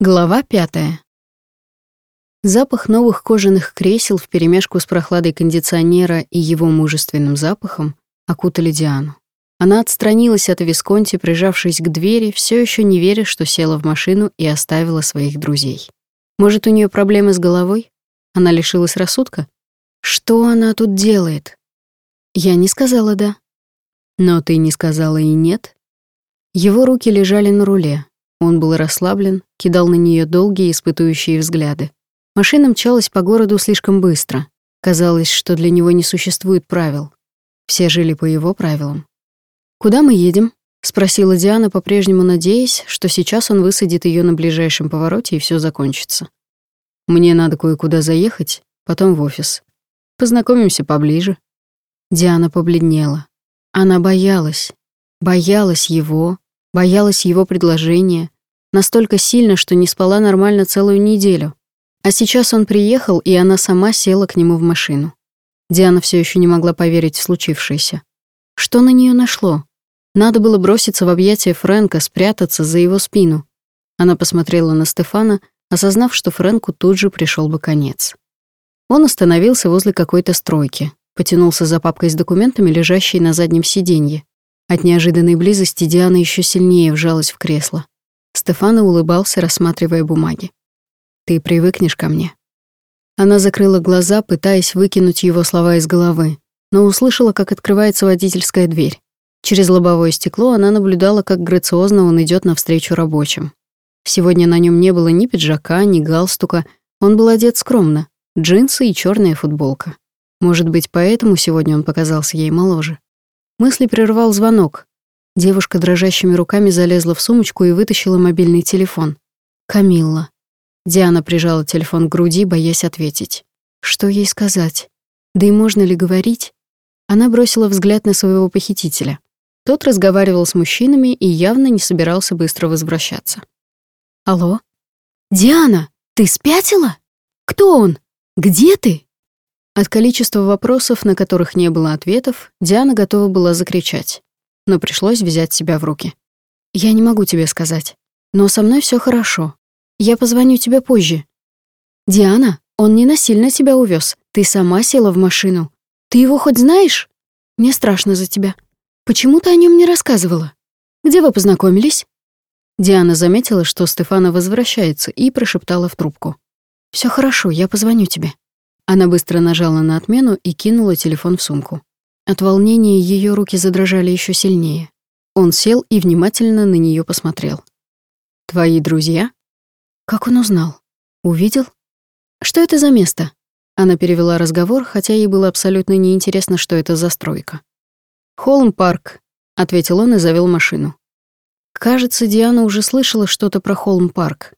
Глава пятая. Запах новых кожаных кресел вперемешку с прохладой кондиционера и его мужественным запахом окутали Диану. Она отстранилась от Висконти, прижавшись к двери, все еще не веря, что села в машину и оставила своих друзей. Может, у нее проблемы с головой? Она лишилась рассудка? Что она тут делает? Я не сказала «да». Но ты не сказала и «нет». Его руки лежали на руле, он был расслаблен, кидал на нее долгие испытующие взгляды. Машина мчалась по городу слишком быстро. Казалось, что для него не существует правил. Все жили по его правилам. «Куда мы едем?» — спросила Диана, по-прежнему надеясь, что сейчас он высадит ее на ближайшем повороте и все закончится. «Мне надо кое-куда заехать, потом в офис. Познакомимся поближе». Диана побледнела. Она боялась. Боялась его, Боялась его предложения. Настолько сильно, что не спала нормально целую неделю. А сейчас он приехал, и она сама села к нему в машину. Диана все еще не могла поверить в случившееся. Что на нее нашло? Надо было броситься в объятия Фрэнка, спрятаться за его спину. Она посмотрела на Стефана, осознав, что Фрэнку тут же пришел бы конец. Он остановился возле какой-то стройки, потянулся за папкой с документами, лежащей на заднем сиденье. От неожиданной близости Диана еще сильнее вжалась в кресло. Стефана улыбался, рассматривая бумаги. «Ты привыкнешь ко мне». Она закрыла глаза, пытаясь выкинуть его слова из головы, но услышала, как открывается водительская дверь. Через лобовое стекло она наблюдала, как грациозно он идет навстречу рабочим. Сегодня на нем не было ни пиджака, ни галстука, он был одет скромно, джинсы и черная футболка. Может быть, поэтому сегодня он показался ей моложе. Мысли прервал звонок. Девушка дрожащими руками залезла в сумочку и вытащила мобильный телефон. Камилла. Диана прижала телефон к груди, боясь ответить. Что ей сказать? Да и можно ли говорить? Она бросила взгляд на своего похитителя. Тот разговаривал с мужчинами и явно не собирался быстро возвращаться. «Алло? Диана, ты спятила? Кто он? Где ты?» От количества вопросов, на которых не было ответов, Диана готова была закричать. Но пришлось взять себя в руки. «Я не могу тебе сказать. Но со мной все хорошо. Я позвоню тебе позже». «Диана, он не насильно тебя увез. Ты сама села в машину. Ты его хоть знаешь? Мне страшно за тебя. Почему ты о нем не рассказывала? Где вы познакомились?» Диана заметила, что Стефана возвращается, и прошептала в трубку. Все хорошо, я позвоню тебе». Она быстро нажала на отмену и кинула телефон в сумку. От волнения ее руки задрожали еще сильнее. Он сел и внимательно на нее посмотрел. «Твои друзья?» Как он узнал? Увидел? Что это за место? Она перевела разговор, хотя ей было абсолютно неинтересно, что это за стройка. «Холм-парк», — ответил он и завел машину. Кажется, Диана уже слышала что-то про Холм-парк.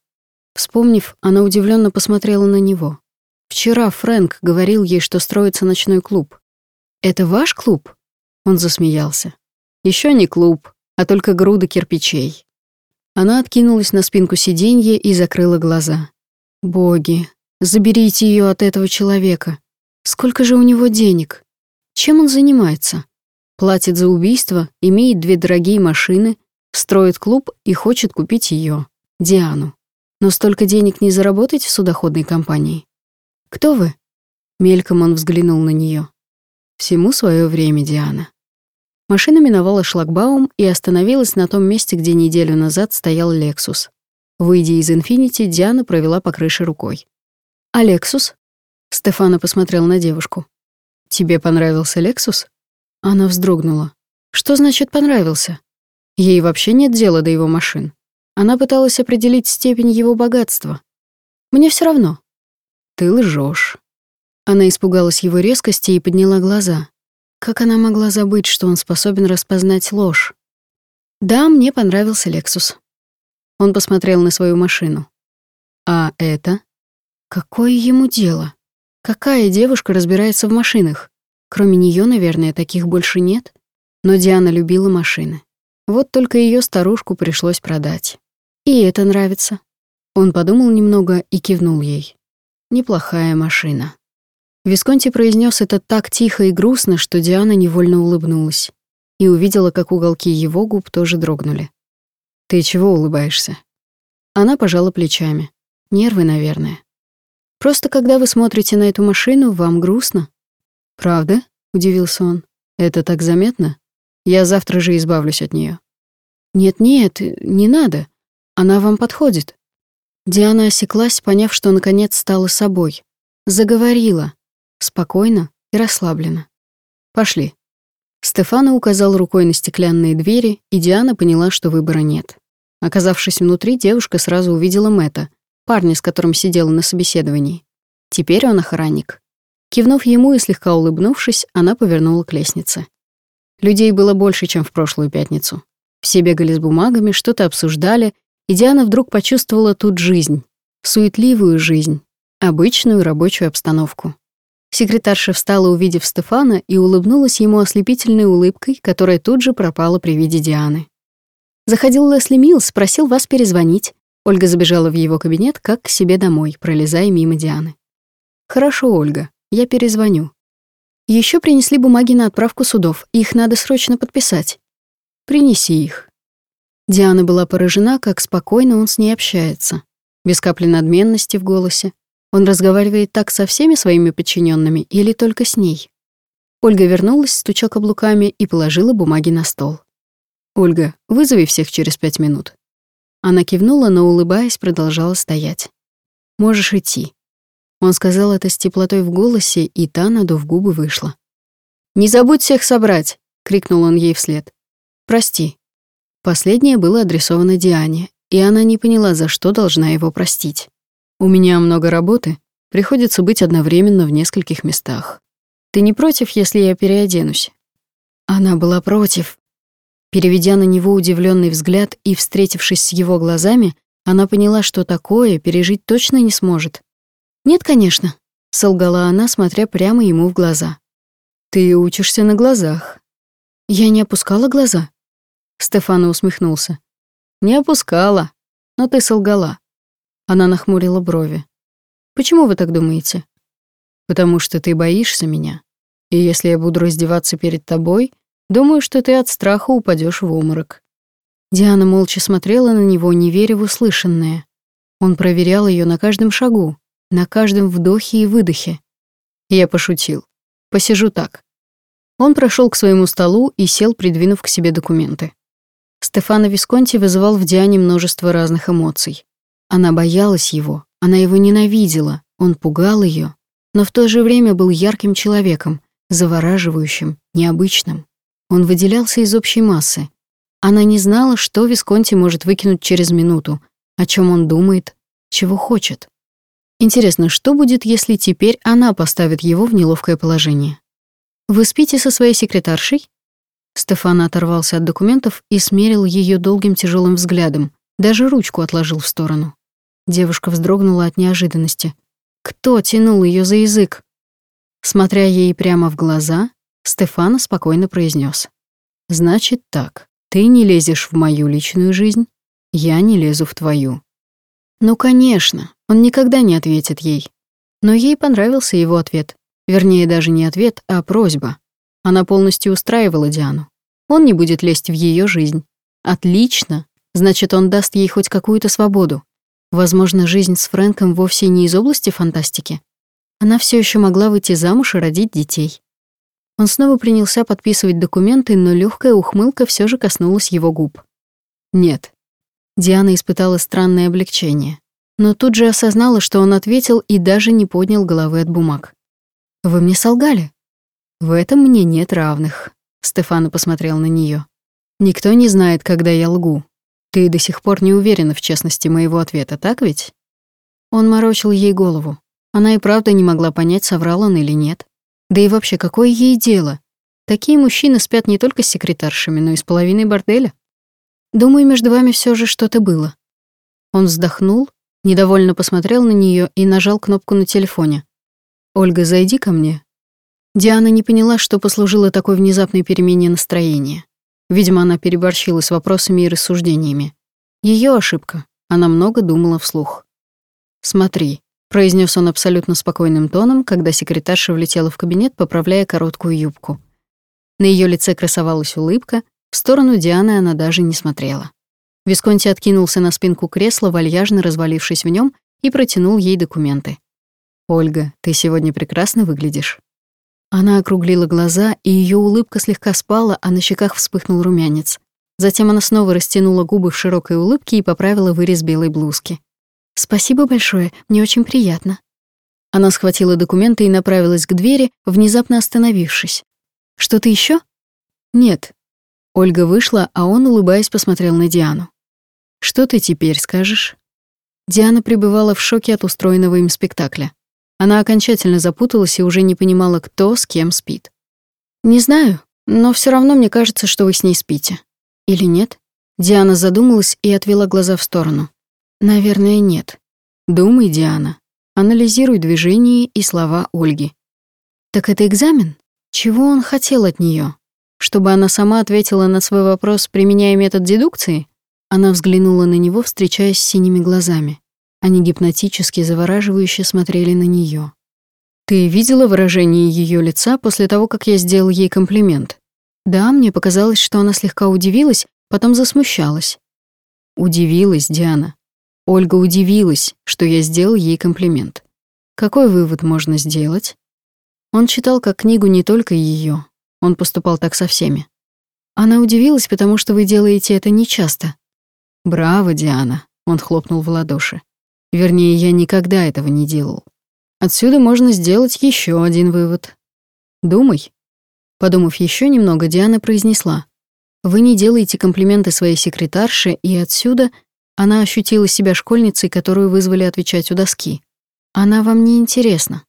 Вспомнив, она удивленно посмотрела на него. Вчера Фрэнк говорил ей, что строится ночной клуб. «Это ваш клуб?» Он засмеялся. Еще не клуб, а только груда кирпичей». Она откинулась на спинку сиденья и закрыла глаза. «Боги, заберите ее от этого человека. Сколько же у него денег? Чем он занимается? Платит за убийство, имеет две дорогие машины, строит клуб и хочет купить ее, Диану. Но столько денег не заработать в судоходной компании. «Кто вы?» Мельком он взглянул на нее. «Всему свое время, Диана». Машина миновала шлагбаум и остановилась на том месте, где неделю назад стоял «Лексус». Выйдя из «Инфинити», Диана провела по крыше рукой. «А «Лексус?» Стефана посмотрел на девушку. «Тебе понравился «Лексус»?» Она вздрогнула. «Что значит «понравился»?» Ей вообще нет дела до его машин. Она пыталась определить степень его богатства. «Мне все равно», «Ты лжешь». Она испугалась его резкости и подняла глаза. Как она могла забыть, что он способен распознать ложь? «Да, мне понравился Лексус». Он посмотрел на свою машину. «А это?» «Какое ему дело? Какая девушка разбирается в машинах? Кроме нее, наверное, таких больше нет. Но Диана любила машины. Вот только ее старушку пришлось продать. И это нравится». Он подумал немного и кивнул ей. Неплохая машина. Висконти произнес это так тихо и грустно, что Диана невольно улыбнулась и увидела, как уголки его губ тоже дрогнули. «Ты чего улыбаешься?» Она пожала плечами. Нервы, наверное. Просто когда вы смотрите на эту машину, вам грустно. Правда? удивился он. Это так заметно? Я завтра же избавлюсь от нее. Нет-нет, не надо. Она вам подходит. Диана осеклась, поняв, что наконец стала собой. Заговорила. Спокойно и расслабленно. Пошли. Стефана указал рукой на стеклянные двери, и Диана поняла, что выбора нет. Оказавшись внутри, девушка сразу увидела Мэтта, парня, с которым сидела на собеседовании. Теперь он охранник. Кивнув ему и слегка улыбнувшись, она повернула к лестнице. Людей было больше, чем в прошлую пятницу. Все бегали с бумагами, что-то обсуждали, и Диана вдруг почувствовала тут жизнь. Суетливую жизнь. Обычную рабочую обстановку. Секретарша встала, увидев Стефана, и улыбнулась ему ослепительной улыбкой, которая тут же пропала при виде Дианы. Заходил Лесли Милс, просил вас перезвонить. Ольга забежала в его кабинет, как к себе домой, пролезая мимо Дианы. «Хорошо, Ольга, я перезвоню». Еще принесли бумаги на отправку судов, их надо срочно подписать. Принеси их». Диана была поражена, как спокойно он с ней общается. Без капли надменности в голосе. Он разговаривает так со всеми своими подчиненными или только с ней? Ольга вернулась, стуча каблуками, и положила бумаги на стол. «Ольга, вызови всех через пять минут». Она кивнула, но, улыбаясь, продолжала стоять. «Можешь идти». Он сказал это с теплотой в голосе, и та, надув губы, вышла. «Не забудь всех собрать!» — крикнул он ей вслед. «Прости». Последнее было адресовано Диане, и она не поняла, за что должна его простить. «У меня много работы, приходится быть одновременно в нескольких местах. Ты не против, если я переоденусь?» Она была против, Переведя на него удивленный взгляд и встретившись с его глазами, она поняла, что такое пережить точно не сможет. «Нет, конечно», — солгала она, смотря прямо ему в глаза. «Ты учишься на глазах». «Я не опускала глаза?» Стефано усмехнулся. «Не опускала, но ты солгала». Она нахмурила брови. «Почему вы так думаете?» «Потому что ты боишься меня. И если я буду раздеваться перед тобой, Думаю, что ты от страха упадешь в обморок». Диана молча смотрела на него, не веря в услышанное. Он проверял ее на каждом шагу, на каждом вдохе и выдохе. Я пошутил. Посижу так. Он прошел к своему столу и сел, придвинув к себе документы. Стефано Висконти вызывал в Диане множество разных эмоций. Она боялась его, она его ненавидела, он пугал ее, но в то же время был ярким человеком, завораживающим, необычным. Он выделялся из общей массы. Она не знала, что Висконти может выкинуть через минуту, о чем он думает, чего хочет. Интересно, что будет, если теперь она поставит его в неловкое положение? «Вы спите со своей секретаршей?» Стефан оторвался от документов и смерил ее долгим тяжелым взглядом, даже ручку отложил в сторону. Девушка вздрогнула от неожиданности. Кто тянул ее за язык? Смотря ей прямо в глаза, Стефана спокойно произнес: «Значит так, ты не лезешь в мою личную жизнь, я не лезу в твою». Ну, конечно, он никогда не ответит ей. Но ей понравился его ответ. Вернее, даже не ответ, а просьба. Она полностью устраивала Диану. Он не будет лезть в ее жизнь. Отлично. Значит, он даст ей хоть какую-то свободу. Возможно, жизнь с Фрэнком вовсе не из области фантастики. Она все еще могла выйти замуж и родить детей. Он снова принялся подписывать документы, но легкая ухмылка все же коснулась его губ. «Нет». Диана испытала странное облегчение, но тут же осознала, что он ответил и даже не поднял головы от бумаг. «Вы мне солгали?» «В этом мне нет равных», — Стефана посмотрел на нее. «Никто не знает, когда я лгу. Ты до сих пор не уверена в честности моего ответа, так ведь?» Он морочил ей голову. Она и правда не могла понять, соврал он или нет. Да и вообще, какое ей дело? Такие мужчины спят не только с секретаршами, но и с половиной борделя. Думаю, между вами все же что-то было. Он вздохнул, недовольно посмотрел на нее и нажал кнопку на телефоне. «Ольга, зайди ко мне». Диана не поняла, что послужило такой внезапной перемене настроения. Видимо, она переборщила с вопросами и рассуждениями. Ее ошибка. Она много думала вслух. «Смотри, произнес он абсолютно спокойным тоном, когда секретарша влетела в кабинет, поправляя короткую юбку. На ее лице красовалась улыбка, в сторону Дианы она даже не смотрела. Висконти откинулся на спинку кресла, вальяжно развалившись в нем, и протянул ей документы. «Ольга, ты сегодня прекрасно выглядишь». Она округлила глаза, и ее улыбка слегка спала, а на щеках вспыхнул румянец. Затем она снова растянула губы в широкой улыбке и поправила вырез белой блузки. «Спасибо большое, мне очень приятно». Она схватила документы и направилась к двери, внезапно остановившись. «Что-то еще? «Нет». Ольга вышла, а он, улыбаясь, посмотрел на Диану. «Что ты теперь скажешь?» Диана пребывала в шоке от устроенного им спектакля. Она окончательно запуталась и уже не понимала, кто с кем спит. «Не знаю, но все равно мне кажется, что вы с ней спите. Или нет?» Диана задумалась и отвела глаза в сторону. «Наверное, нет. Думай, Диана. Анализируй движения и слова Ольги». «Так это экзамен? Чего он хотел от нее? Чтобы она сама ответила на свой вопрос, применяя метод дедукции?» Она взглянула на него, встречаясь с синими глазами. Они гипнотически, завораживающе смотрели на нее. «Ты видела выражение ее лица после того, как я сделал ей комплимент?» «Да, мне показалось, что она слегка удивилась, потом засмущалась». «Удивилась, Диана. Ольга удивилась, что я сделал ей комплимент. Какой вывод можно сделать?» Он читал как книгу не только ее. Он поступал так со всеми. Она удивилась, потому что вы делаете это нечасто. «Браво, Диана!» — он хлопнул в ладоши. Вернее, я никогда этого не делал. Отсюда можно сделать еще один вывод. Думай. Подумав еще немного, Диана произнесла. Вы не делаете комплименты своей секретарше, и отсюда она ощутила себя школьницей, которую вызвали отвечать у доски. Она вам не интересна.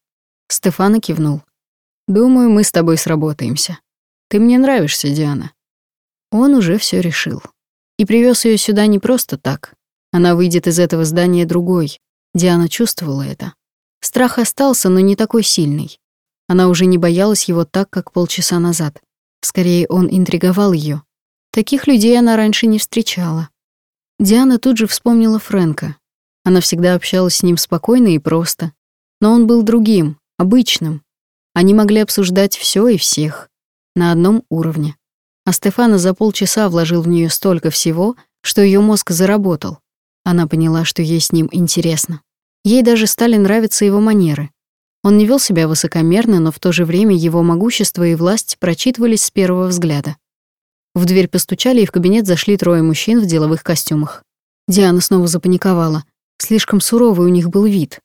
Стефана кивнул. Думаю, мы с тобой сработаемся. Ты мне нравишься, Диана. Он уже все решил. И привез ее сюда не просто так. Она выйдет из этого здания другой. Диана чувствовала это. Страх остался, но не такой сильный. Она уже не боялась его так, как полчаса назад. Скорее, он интриговал ее. Таких людей она раньше не встречала. Диана тут же вспомнила Фрэнка. Она всегда общалась с ним спокойно и просто. Но он был другим, обычным. Они могли обсуждать все и всех. На одном уровне. А Стефана за полчаса вложил в нее столько всего, что ее мозг заработал. Она поняла, что ей с ним интересно. Ей даже стали нравиться его манеры. Он не вел себя высокомерно, но в то же время его могущество и власть прочитывались с первого взгляда. В дверь постучали, и в кабинет зашли трое мужчин в деловых костюмах. Диана снова запаниковала. Слишком суровый у них был вид.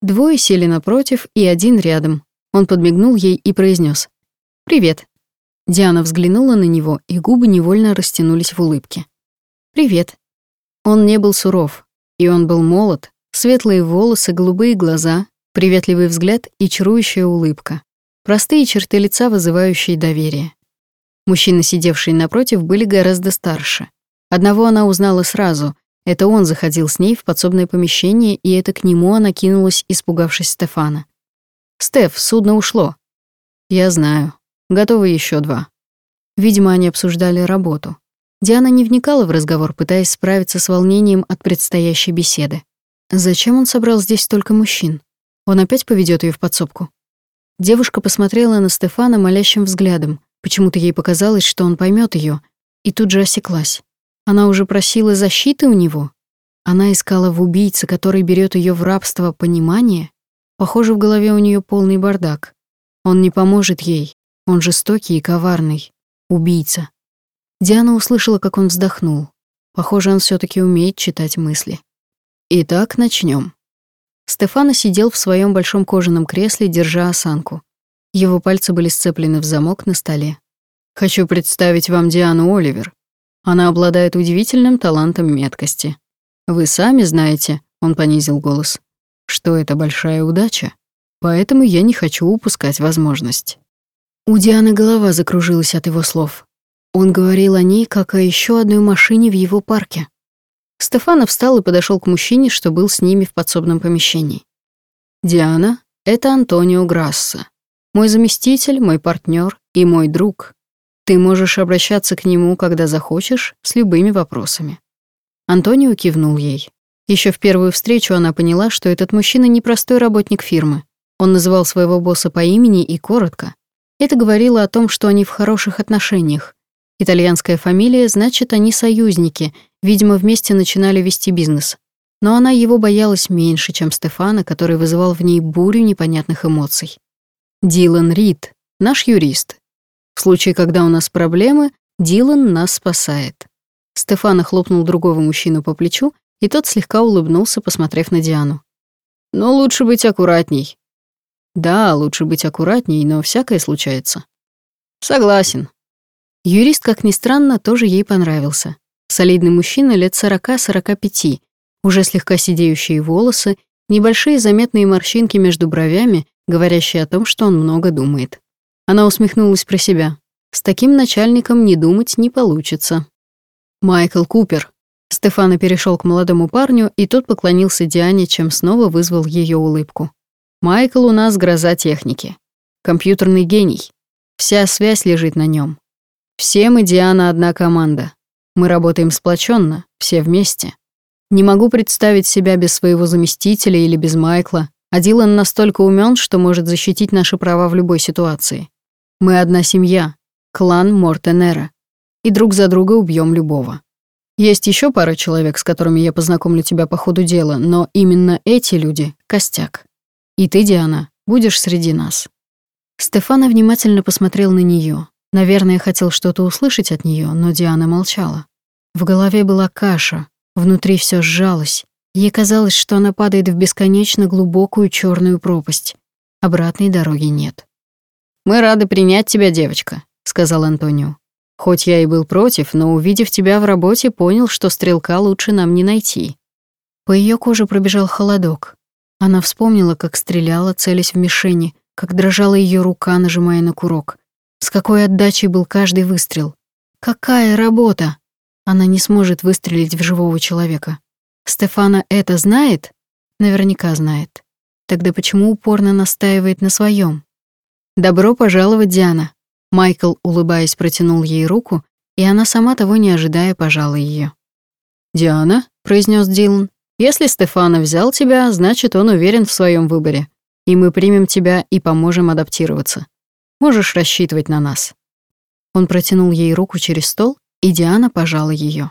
Двое сели напротив, и один рядом. Он подмигнул ей и произнес: «Привет». Диана взглянула на него, и губы невольно растянулись в улыбке. «Привет», он не был суров, и он был молод, светлые волосы, голубые глаза, приветливый взгляд и чарующая улыбка. Простые черты лица, вызывающие доверие. Мужчины, сидевшие напротив, были гораздо старше. Одного она узнала сразу. Это он заходил с ней в подсобное помещение, и это к нему она кинулась, испугавшись Стефана. «Стеф, судно ушло». «Я знаю. Готовы еще два». Видимо, они обсуждали работу. Диана не вникала в разговор, пытаясь справиться с волнением от предстоящей беседы. Зачем он собрал здесь столько мужчин? Он опять поведет ее в подсобку? Девушка посмотрела на Стефана молящим взглядом. Почему-то ей показалось, что он поймет ее, и тут же осеклась. Она уже просила защиты у него. Она искала в убийце, который берет ее в рабство, понимание. Похоже, в голове у нее полный бардак. Он не поможет ей. Он жестокий и коварный. Убийца. Диана услышала, как он вздохнул. Похоже, он все таки умеет читать мысли. Итак, начнем. Стефано сидел в своем большом кожаном кресле, держа осанку. Его пальцы были сцеплены в замок на столе. Хочу представить вам Диану Оливер. Она обладает удивительным талантом меткости. Вы сами знаете, он понизил голос, что это большая удача. Поэтому я не хочу упускать возможность. У Дианы голова закружилась от его слов. Он говорил о ней, как о еще одной машине в его парке. Стефанов встал и подошел к мужчине, что был с ними в подсобном помещении. «Диана, это Антонио Грасса. Мой заместитель, мой партнер и мой друг. Ты можешь обращаться к нему, когда захочешь, с любыми вопросами». Антонио кивнул ей. Еще в первую встречу она поняла, что этот мужчина не простой работник фирмы. Он называл своего босса по имени и коротко. Это говорило о том, что они в хороших отношениях, Итальянская фамилия, значит, они союзники, Видимо, вместе начинали вести бизнес. Но она его боялась меньше, чем Стефана, который вызывал в ней бурю непонятных эмоций. Дилан Рид, наш юрист. В случае, когда у нас проблемы, Дилан нас спасает. Стефана хлопнул другого мужчину по плечу, и тот слегка улыбнулся, посмотрев на Диану. «Но лучше быть аккуратней». «Да, лучше быть аккуратней, но всякое случается». «Согласен». Юрист, как ни странно, тоже ей понравился. Солидный мужчина лет сорока-сорока пяти, уже слегка сидеющие волосы, небольшие заметные морщинки между бровями, говорящие о том, что он много думает. Она усмехнулась про себя. С таким начальником не думать не получится. Майкл Купер. Стефана перешел к молодому парню, и тот поклонился Диане, чем снова вызвал ее улыбку. Майкл у нас гроза техники. Компьютерный гений. Вся связь лежит на нем. Все мы, Диана, одна команда. Мы работаем сплоченно, все вместе. Не могу представить себя без своего заместителя или без Майкла, а Дилан настолько умен, что может защитить наши права в любой ситуации. Мы одна семья, клан Мортенера, и друг за друга убьем любого. Есть еще пара человек, с которыми я познакомлю тебя по ходу дела, но именно эти люди — костяк. И ты, Диана, будешь среди нас». Стефана внимательно посмотрел на нее. Наверное, хотел что-то услышать от нее, но Диана молчала. В голове была каша, Внутри все сжалось. Ей казалось, что она падает в бесконечно глубокую черную пропасть. Обратной дороги нет. «Мы рады принять тебя, девочка», — сказал Антонио. «Хоть я и был против, но, увидев тебя в работе, понял, что стрелка лучше нам не найти». По ее коже пробежал холодок. Она вспомнила, как стреляла, целясь в мишени, как дрожала ее рука, нажимая на курок. С какой отдачей был каждый выстрел. Какая работа! Она не сможет выстрелить в живого человека. Стефана это знает? Наверняка знает. Тогда почему упорно настаивает на своем? «Добро пожаловать, Диана!» Майкл, улыбаясь, протянул ей руку, и она сама того не ожидая пожала ее. «Диана», — произнес Дилан, — «если Стефана взял тебя, значит, он уверен в своем выборе, и мы примем тебя и поможем адаптироваться. Можешь рассчитывать на нас». Он протянул ей руку через стол, и Диана пожала ее.